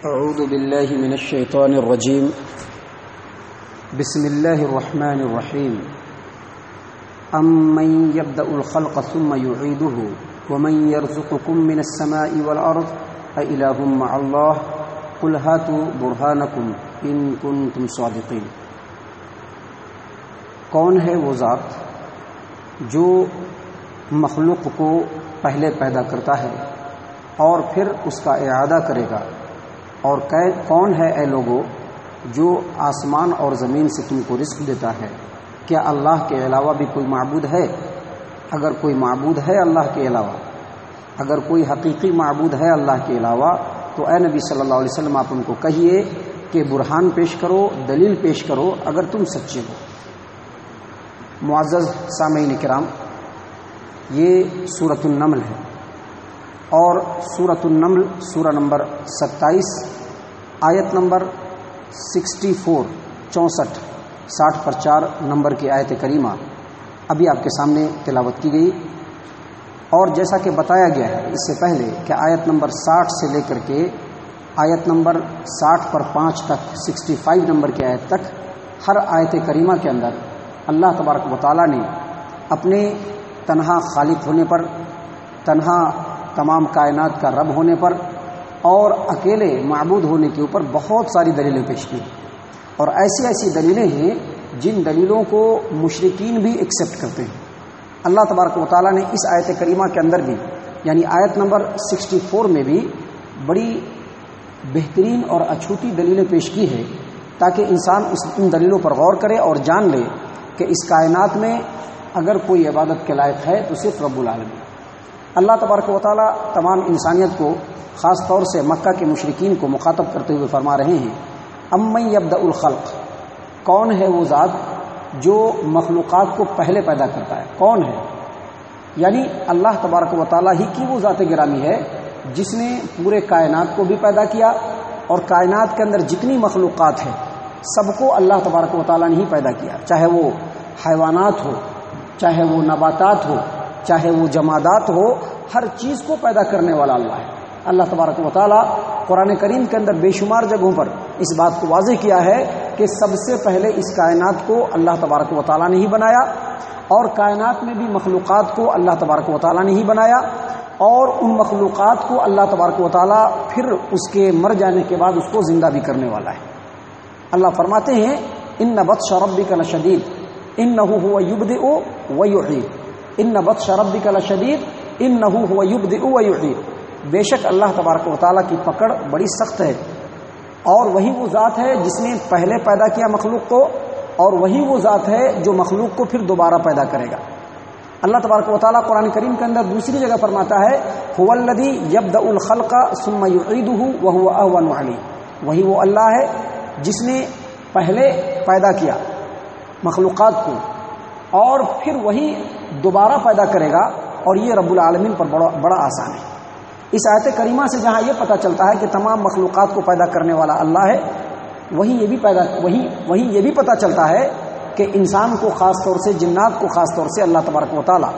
أعوذ بالله من الشيطان الرجيم. بسم الله الرحمن الرحيم. أمن يبدأ الخلق ثم يعيده ومن يرزقكم من السماء والأرض؟ أإله مع الله؟ قل هاتوا برهانكم إن كنتم صادقين. کون ہے وہ ذات جو مخلوق کو پہلے پیدا کرتا ہے اور پھر اس کا اعادہ کرے گا؟ اور کون ہے اے لوگوں جو آسمان اور زمین سے تم کو رزق دیتا ہے؟ کیا اللہ کے علاوہ بھی کوئی معبود ہے؟ اگر کوئی معبود ہے اللہ کے علاوہ، اگر کوئی حقیقی معبود ہے اللہ کے علاوہ، تو اے نبی صلی اللہ علیہ وسلم، آپ ان کو کہیے کہ برہان پیش کرو، دلیل پیش کرو، اگر تم سچے ہو۔ معزز سامعین کرام، یہ صورت النمل ہے۔ اور صورت النمل سورہ نمبر ستائیس، آیت نمبر سکسٹی فور، چونسٹھ، ساٹھ پر چار نمبر کی آیت کریمہ۔ ابھی آپ کے سامنے تلاوت کی گئی۔ اور جیسا کہ بتایا گیا ہے، اس سے پہلے کہ آیت نمبر ساٹھ سے لے کر کے آیت نمبر ساٹھ پر پانچ تک، سکسٹی فائیو نمبر کی آیت تک، ہر آیت کریمہ کے اندر اللہ تبارک و تعالیٰ نے اپنے تنہا خالق ہونے پر، تنہا تمام کائنات کا رب ہونے پر اور اکیلے معبود ہونے کے اوپر بہت ساری دلیلیں پیش کی اور ایسی ایسی دلیلیں ہیں جن دلیلوں کو مشرقین بھی ایکسیپٹ کرتے ہیں۔ اللہ تبارک و تعالیٰ نے اس آیت کریمہ کے اندر بھی یعنی آیت نمبر سکسٹی فور میں بھی بڑی بہترین اور اچھوتی دلیلیں پیش کی ہے تاکہ انسان اس ان دلیلوں پر غور کرے اور جان لے کہ اس کائنات میں اگر کوئی عبادت کے لائق ہے تو صرف رب العالمین۔ اللہ تبارک و تعالیٰ تمام انسانیت کو، خاص طور سے مکہ کے مشرقین کو مخاطب کرتے ہوئے فرما رہے ہیں ام یبدا الخلق، کون ہے وہ ذات جو مخلوقات کو پہلے پیدا کرتا ہے؟ کون ہے؟ یعنی اللہ تبارک و تعالیٰ ہی کی وہ ذات گرامی ہے جس نے پورے کائنات کو بھی پیدا کیا اور کائنات کے اندر جتنی مخلوقات ہیں، سب کو اللہ تبارک و تعالیٰ نے ہی پیدا کیا، چاہے وہ حیوانات ہو، چاہے وہ نباتات ہو چاہے وہ جمادات ہو، ہر چیز کو پیدا کرنے والا اللہ ہے۔ اللہ تبارک و تعالیٰ قرآن کریم کے اندر بے شمار جگہوں پر اس بات کو واضح کیا ہے کہ سب سے پہلے اس کائنات کو اللہ تبارک و تعالیٰ نے ہی بنایا اور کائنات میں بھی مخلوقات کو اللہ تبارک و تعالیٰ نے ہی بنایا اور ان مخلوقات کو اللہ تبارک و تعالیٰ پھر اس کے مر جانے کے بعد اس کو زندہ بھی کرنے والا ہے۔ اللہ فرماتے ہیں، ان نبت شربی کا شدید ان نہ ہوا یبد او وعید ان نبت شربی کا شدید ان نہ بے شک اللہ تبارک و تعالیٰ کی پکڑ بڑی سخت ہے۔ اور وہی وہ ذات ہے جس نے پہلے پیدا کیا مخلوق کو، اور وہی وہ ذات ہے جو مخلوق کو پھر دوبارہ پیدا کرے گا۔ اللہ تبارک و تعالیٰ قرآن کریم کے اندر دوسری جگہ فرماتا ہے فولدی اور پھر وہی دوبارہ پیدا کرے گا اور یہ رب العالمین پر بڑا بڑا آسان ہے۔ اس آیت کریمہ سے جہاں یہ پتہ چلتا ہے کہ تمام مخلوقات کو پیدا کرنے والا اللہ ہے، وہی یہ بھی پیدا، وہی وہی یہ بھی پتہ چلتا ہے کہ انسان کو خاص طور سے، جنات کو خاص طور سے اللہ تبارک و تعالیٰ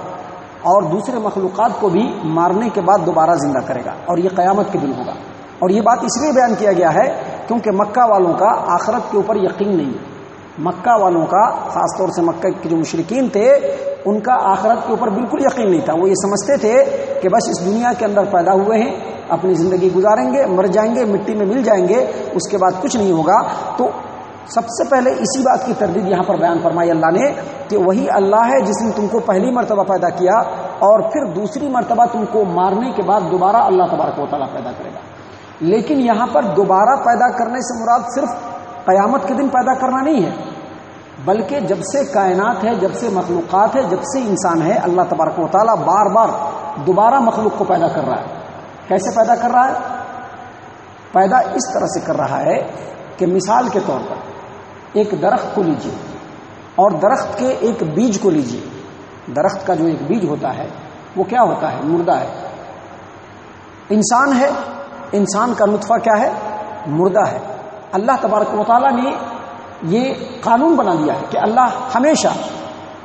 اور دوسرے مخلوقات کو بھی مارنے کے بعد دوبارہ زندہ کرے گا اور یہ قیامت کے دن ہوگا۔ اور یہ بات اس لیے بیان کیا گیا ہے کیونکہ مکہ والوں کا آخرت کے اوپر یقین نہیں ہے۔ مکہ والوں کا، خاص طور سے مکہ کے جو مشرقین تھے، ان کا آخرت کے اوپر بالکل یقین نہیں تھا۔ وہ یہ سمجھتے تھے کہ بس اس دنیا کے اندر پیدا ہوئے ہیں، اپنی زندگی گزاریں گے، مر جائیں گے، مٹی میں مل جائیں گے، اس کے بعد کچھ نہیں ہوگا۔ تو سب سے پہلے اسی بات کی تردید یہاں پر بیان فرمائی اللہ نے کہ وہی اللہ ہے جس نے تم کو پہلی مرتبہ پیدا کیا اور پھر دوسری مرتبہ تم کو مارنے کے بعد دوبارہ اللہ تبارک و تعالیٰ پیدا کرے گا۔ لیکن یہاں پر دوبارہ پیدا کرنے سے مراد صرف قیامت کے دن پیدا کرنا نہیں ہے۔ بلکہ جب سے کائنات ہے، جب سے مخلوقات ہے، جب سے انسان ہے، اللہ تبارک و تعالیٰ بار بار دوبارہ مخلوق کو پیدا کر رہا ہے۔ کیسے پیدا کر رہا ہے؟ پیدا اس طرح سے کر رہا ہے کہ مثال کے طور پر ایک درخت کو لیجیے اور درخت کے ایک بیج کو لیجیے درخت کا جو ایک بیج ہوتا ہے، وہ کیا ہوتا ہے؟ مردہ ہے۔ انسان ہے، انسان کا نطفہ کیا ہے؟ مردہ ہے۔ اللہ تبارک و تعالیٰ نے یہ قانون بنا دیا ہے کہ اللہ ہمیشہ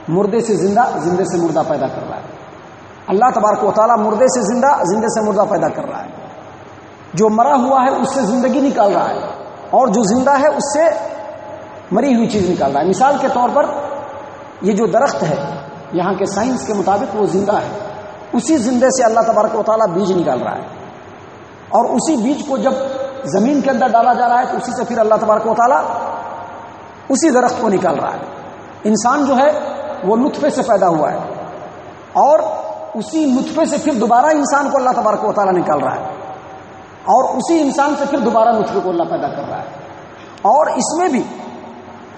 مردے سے زندہ، زندے سے مردہ پیدا کر رہا ہے۔ اللہ تبارک و تعالیٰ مردے سے زندہ، زندے سے مردہ پیدا کر رہا ہے۔ جو مرا ہوا ہے، اس سے زندگی نکال رہا ہے۔ اور جو زندہ ہے، اس سے مری ہوئی چیز نکال رہا ہے۔ مثال کے طور پر یہ جو درخت ہے، یہاں کے سائنس کے مطابق وہ زندہ ہے۔ اسی زندے سے اللہ تبارک و تعالیٰ بیج نکال رہا ہے۔ اور اسی بیج کو جب زمین کے اندر ڈالا جا رہا ہے تو اسی سے پھر اللہ تبارک و تعالیٰ اسی درخت کو نکال رہا ہے۔ انسان جو ہے وہ نطفے سے پیدا ہوا ہے اور اسی نطفے سے پھر دوبارہ انسان کو اللہ تبارک و تعالیٰ نکال رہا ہے اور اسی انسان سے پھر دوبارہ نطفے کو اللہ پیدا کر رہا ہے۔ اور اس میں بھی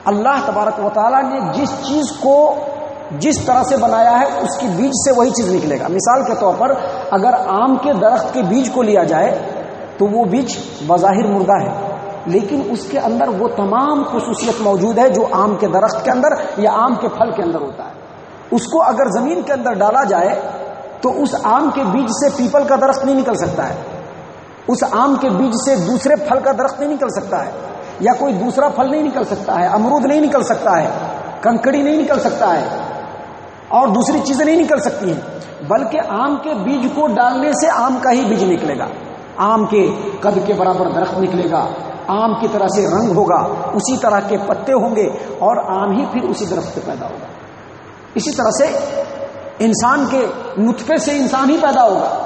اللہ تبارک و تعالیٰ نے جس چیز کو جس طرح سے بنایا ہے اس کی بیج سے وہی چیز نکلے گا۔ مثال کے طور پر اگر آم کے درخت کے بیج کو لیا جائے تو وہ بیج بظاہر مردہ ہے۔ لیکن اس کے اندر وہ تمام خصوصیت موجود ہے جو آم کے درخت کے اندر یا آم کے پھل کے اندر ہوتا ہے۔ اس کو اگر زمین کے اندر ڈالا جائے تو اس آم کے بیج سے پیپل کا درخت نہیں نکل سکتا ہے۔ اس آم کے بیج سے دوسرے پھل کا درخت نہیں نکل سکتا ہے۔ یا کوئی دوسرا پھل نہیں نکل سکتا ہے۔ امرود نہیں نکل سکتا ہے۔ کنکڑی نہیں نکل سکتا ہے۔ اور دوسری چیزیں نہیں نکل سکتی ہیں۔ بلکہ آم کے بیج کو ڈالنے سے آم کا ہی بیج نکلے گا۔ آم کے قد کے برابر درخت نکلے گا۔ آم کی طرح سے رنگ ہوگا، اسی طرح کے پتے ہوں گے اور آم ہی پھر اسی درخت سے پیدا ہوگا۔ اسی طرح سے انسان کے نطفے سے انسان ہی پیدا ہوگا۔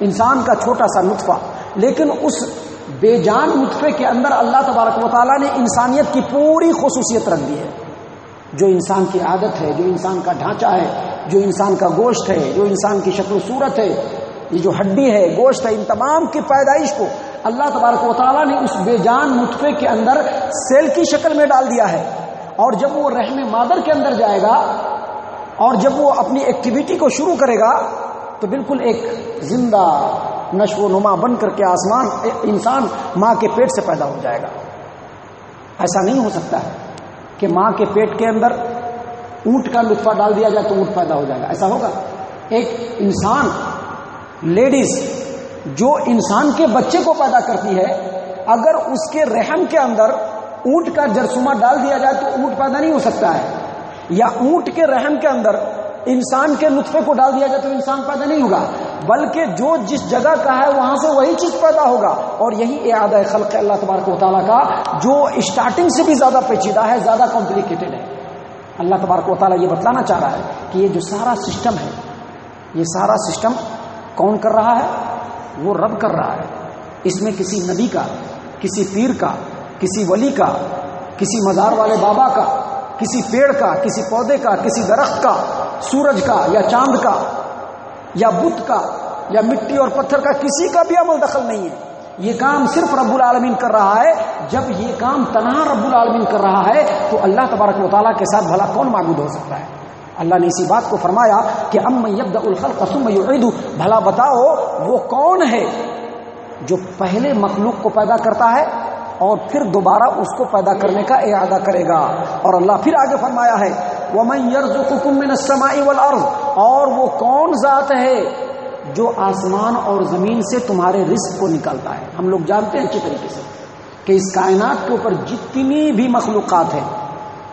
انسان کا چھوٹا سا نطفہ۔ لیکن اس بے جان نطفے کے اندر اللہ تبارک و تعالیٰ نے انسانیت کی پوری خصوصیت رکھ دی ہے۔ جو انسان کی عادت ہے، جو انسان کا ڈھانچہ ہے، جو انسان کا گوشت ہے، جو انسان کی شکل و صورت ہے یہ جو ہڈی ہے، گوشت ہے، ان تمام کی پیدائش کو اللہ تبارک و تعالیٰ نے اس بے جان نطفے کے اندر سیل کی شکل میں ڈال دیا ہے۔ اور جب وہ رحم مادر کے اندر جائے گا اور جب وہ اپنی ایکٹیویٹی کو شروع کرے گا، تو بالکل ایک زندہ نشو و نما بن کر کے آسمان، انسان ماں کے پیٹ سے پیدا ہو جائے گا۔ ایسا نہیں ہو سکتا ہے کہ ماں کے پیٹ کے اندر اونٹ کا لطفہ ڈال دیا جائے تو اونٹ پیدا ہو جائے گا۔ ایسا ہوگا۔ ایک انسان لیڈیز، جو انسان کے بچے کو پیدا کرتی ہے، اگر اس کے رحم کے اندر اونٹ کا جرسما ڈال دیا جائے تو اونٹ پیدا نہیں ہو سکتا ہے۔ یا اونٹ کے رحم کے اندر انسان کے نطفے کو ڈال دیا جائے تو انسان پیدا نہیں ہوگا۔ بلکہ جو جس جگہ کا ہے، وہاں سے وہی چیز پیدا ہوگا۔ اور یہی اعادہ خلق اللہ تبارک و تعالیٰ کا، جو اسٹارٹنگ سے بھی زیادہ پیچیدہ ہے، زیادہ کمپلیکیٹڈ ہے۔ اللہ تبارک و تعالیٰ یہ بتلانا چاہ رہا ہے کہ یہ جو سارا سسٹم ہے، یہ سارا سسٹم کون کر رہا ہے؟ وہ رب کر رہا ہے۔ اس میں کسی نبی کا، کسی پیر کا، کسی ولی کا، کسی مزار والے بابا کا، کسی پیڑ کا، کسی پودے کا، کسی درخت کا، سورج کا یا چاند کا، یا بت کا، یا مٹی اور پتھر کا، کسی کا بھی عمل دخل نہیں ہے۔ یہ کام صرف رب العالمین کر رہا ہے۔ جب یہ کام تنہا رب العالمین کر رہا ہے، تو اللہ تبارک و تعالیٰ کے ساتھ بھلا کون معبود ہو سکتا ہے؟ اللہ نے اسی بات کو فرمایا کہ ام یبد الخل ثم یعید بھلا بتاؤ وہ کون ہے جو پہلے مخلوق کو پیدا کرتا ہے اور پھر دوبارہ اس کو پیدا کرنے کا اعادہ کرے گا۔ اور اللہ پھر آگے فرمایا ہے، وَمَن يَرْزُقُكُم مِّنَ السَّمَاءِ وَالْأَرْضِ، اور وہ کون ذات ہے جو آسمان اور زمین سے تمہارے رزق کو نکالتا ہے۔ ہم لوگ جانتے ہیں اچھی طریقے سے کہ اس کائنات کے اوپر جتنی بھی مخلوقات ہیں،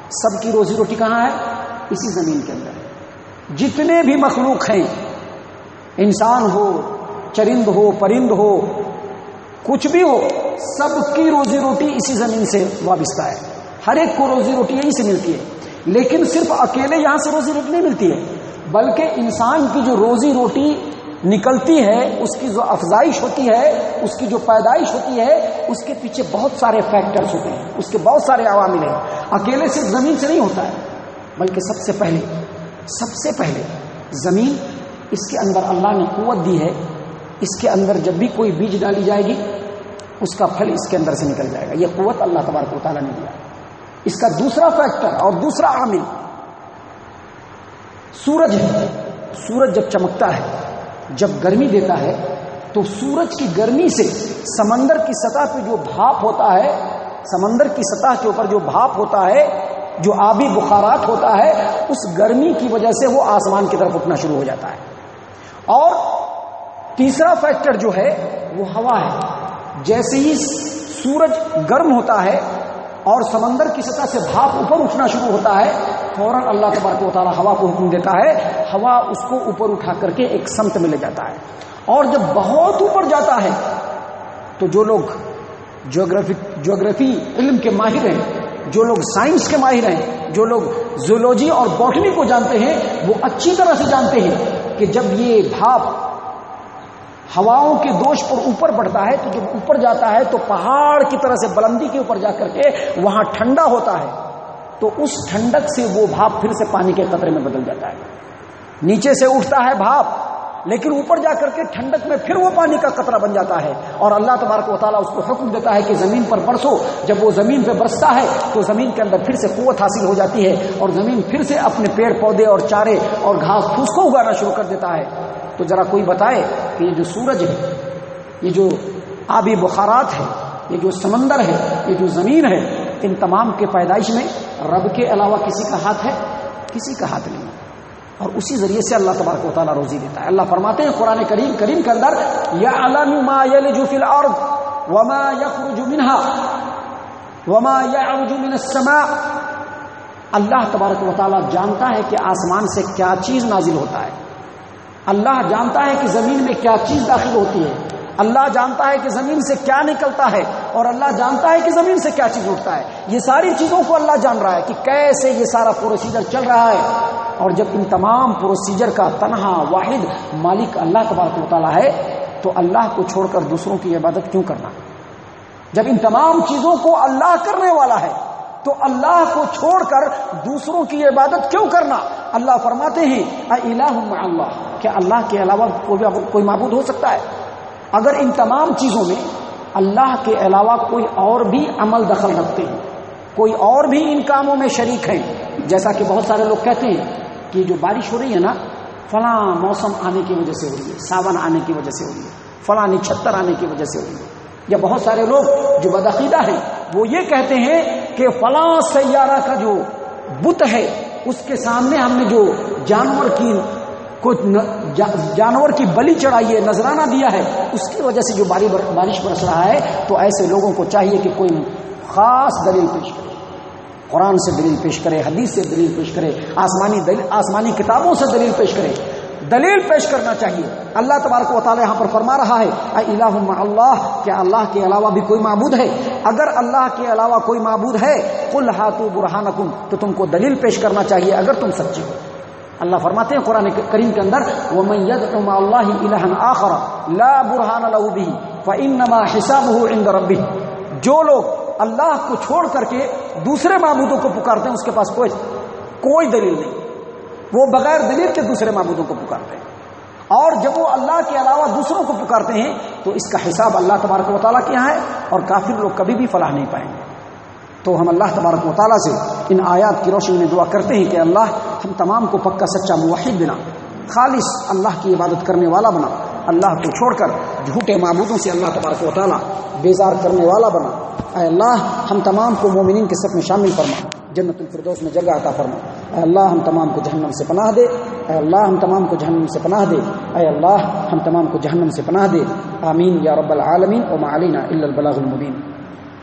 سب کی روزی روٹی کہاں ہے؟ اسی زمین کے اندر جتنے بھی مخلوق ہیں، انسان ہو، چرند ہو، پرند ہو، کچھ بھی ہو، سب کی روزی روٹی اسی زمین سے وابستہ ہے۔ ہر ایک کو روزی روٹی یہیں سے ملتی ہے۔ لیکن صرف اکیلے یہاں سے روزی روٹی نہیں ملتی ہے، بلکہ انسان کی جو روزی روٹی نکلتی ہے، اس کی جو افزائش ہوتی ہے، اس کی جو پیدائش ہوتی ہے، اس کے پیچھے بہت سارے فیکٹرز ہوتے ہیں، اس کے بہت سارے عوامل ہیں۔ اکیلے صرف زمین سے نہیں ہوتا ہے۔ بلکہ سب سے پہلے، سب سے پہلے زمین اس کے اندر اللہ نے قوت دی ہے، اس کے اندر جب بھی کوئی بیج ڈالی جائے گی، اس کا پھل اس کے اندر سے نکل جائے گا۔ یہ قوت اللہ تبارک و تعالیٰ نے دیا۔ اس کا دوسرا فیکٹر اور دوسرا عامل، سورج ہے۔ سورج جب چمکتا ہے، جب گرمی دیتا ہے، تو سورج کی گرمی سے سمندر کی سطح پہ جو بھاپ ہوتا ہے، سمندر کی سطح کے اوپر جو بھاپ ہوتا ہے جو آبی بخارات ہوتا ہے، اس گرمی کی وجہ سے وہ آسمان کی طرف اٹھنا شروع ہو جاتا ہے۔ اور تیسرا فیکٹر جو ہے، وہ ہوا ہے۔ جیسے ہی سورج گرم ہوتا ہے اور سمندر کی سطح سے بھاپ اوپر اٹھنا شروع ہوتا ہے، فوراً اللہ تبارک و تعالیٰ ہوا کو حکم دیتا ہے۔ ہوا اس کو اوپر اٹھا کر کے ایک سمت میں لے جاتا ہے۔ اور جب بہت اوپر جاتا ہے، تو جو لوگ جغرافی جغرافی علم کے ماہر ہیں جو لوگ سائنس کے ماہر ہیں، جو لوگ زولوجی اور باٹنی کو جانتے ہیں، وہ اچھی طرح سے جانتے ہیں کہ جب یہ بھاپ ہواؤں کے دوش پر اوپر بڑھتا ہے، تو جب اوپر جاتا ہے، تو پہاڑ کی طرح سے بلندی کے اوپر جا کر کے وہاں ٹھنڈا ہوتا ہے۔ تو اس ٹھنڈک سے وہ بھاپ پھر سے پانی کے قطرے میں بدل جاتا ہے۔ نیچے سے اٹھتا ہے بھاپ۔ لیکن اوپر جا کر کے ٹھنڈک میں پھر وہ پانی کا قطرہ بن جاتا ہے اور اللہ تبارک و تعالیٰ اس کو حکم دیتا ہے کہ زمین پر برسو۔ جب وہ زمین پہ برستا ہے تو زمین کے اندر پھر سے قوت حاصل ہو جاتی ہے اور زمین پھر سے اپنے پیڑ، پودے اور چارے اور گھاس پھوس کو اگانا شروع کر دیتا ہے۔ تو ذرا کوئی بتائے کہ یہ جو سورج ہے، یہ جو آبی بخارات ہے، یہ جو سمندر ہے، یہ جو زمین ہے، ان تمام کے پیدائش میں رب کے علاوہ کسی کا ہاتھ ہے؟ کسی کا ہاتھ نہیں۔ اور اسی ذریعے سے اللہ تبارک و تعالیٰ روزی دیتا ہے۔ اللہ فرماتے ہیں، قرآن کریم کریم کے اندر یا ما یلج فی الارض وما یخرج منها وما یعرج من السماء۔ اللہ تبارک و تعالیٰ جانتا ہے کہ آسمان سے کیا چیز نازل ہوتا ہے۔ اللہ جانتا ہے کہ زمین میں کیا چیز داخل ہوتی ہے۔ اللہ جانتا ہے کہ زمین سے کیا نکلتا ہے اور اللہ جانتا ہے کہ زمین سے کیا چیز اٹھتا ہے۔ یہ ساری چیزوں کو اللہ جان رہا ہے کہ کیسے یہ سارا پروسیجر چل رہا ہے۔ اور جب ان تمام پروسیجر کا تنہا واحد مالک اللہ تبارک و تعالیٰ ہے، تو اللہ کو چھوڑ کر دوسروں کی عبادت کیوں کرنا؟ جب ان تمام چیزوں کو اللہ کرنے والا ہے، تو اللہ کو چھوڑ کر دوسروں کی عبادت کیوں کرنا؟ اللہ فرماتے ہیں اللہ، کیا اللہ کے علاوہ کوئی معبود ہو سکتا ہے؟ اگر ان تمام چیزوں میں اللہ کے علاوہ کوئی اور بھی عمل دخل رکھتے ہیں، کوئی اور بھی ان کاموں میں شریک ہیں، جیسا کہ بہت سارے لوگ کہتے ہیں کہ جو بارش ہو رہی ہے نا، فلاں موسم آنے کی وجہ سے ہو رہی ہے، ساون آنے کی وجہ سے ہو رہی ہے، فلاں نچھتر آنے کی وجہ سے ہو رہی ہے۔ یا بہت سارے لوگ جو بدعقیدہ ہیں، وہ یہ کہتے ہیں کہ فلاں سیارہ کا جو بت ہے، اس کے سامنے ہم نے جو جانور کی جانور کی بلی چڑھائی ہے، نذرانہ دیا ہے، اس کی وجہ سے جو بارش برس رہا ہے، تو ایسے لوگوں کو چاہیے کہ کوئی خاص دلیل پیش کرے۔ قرآن سے دلیل پیش کرے، حدیث سے دلیل پیش کرے، آسمانی دلیل آسمانی کتابوں سے دلیل پیش کرے۔ دلیل پیش کرنا چاہیے۔ اللہ تبارک و تعالیٰ یہاں پر فرما رہا ہے، اے الہ اللہ، کیا اللہ کے علاوہ بھی کوئی معبود ہے؟ اگر اللہ کے علاوہ کوئی معبود ہے کل ہاتھوں برہان تو تم کو دلیل پیش کرنا چاہیے اگر تم سچے ہو۔ اللہ فرماتے ہیں قرآن کریم کے اندر وہ آخر لا برہان بھی فنما حساب ربی جو لوگ اللہ کو چھوڑ کر کے دوسرے معبودوں کو پکارتے ہیں، اس کے پاس کوئی کوئی دلیل نہیں۔ وہ بغیر دلیل کے دوسرے معبودوں کو پکارتے ہیں۔ اور جب وہ اللہ کے علاوہ دوسروں کو پکارتے ہیں، تو اس کا حساب اللہ تبارک و تعالیٰ کے یہاں ہے، اور کافر لوگ کبھی بھی فلاح نہیں پائیں گے۔ تو ہم اللہ تبارک و تعالیٰ سے ان آیات کی روشنی میں دعا کرتے ہیں کہ اللہ ہم تمام کو پکا سچا موحد بنا، خالص اللہ کی عبادت کرنے والا بنا۔ اللہ کو چھوڑ کر جھوٹے معبودوں سے اللہ تبارک و تعالیٰ بیزار کرنے والا بنا۔ اے اللہ، ہم تمام کو مومنین کے سب میں شامل فرما۔ جنت الفردوس میں جگہ عطا فرما۔ اے اللہ، ہم تمام کو جہنم سے پناہ دے۔ اے اللہ، ہم تمام کو جہنم سے پناہ دے۔ اے اللہ، ہم تمام کو جہنم سے پناہ دے۔ آمین یا رب العالمین۔ و معلینا الا البلاغ المبین۔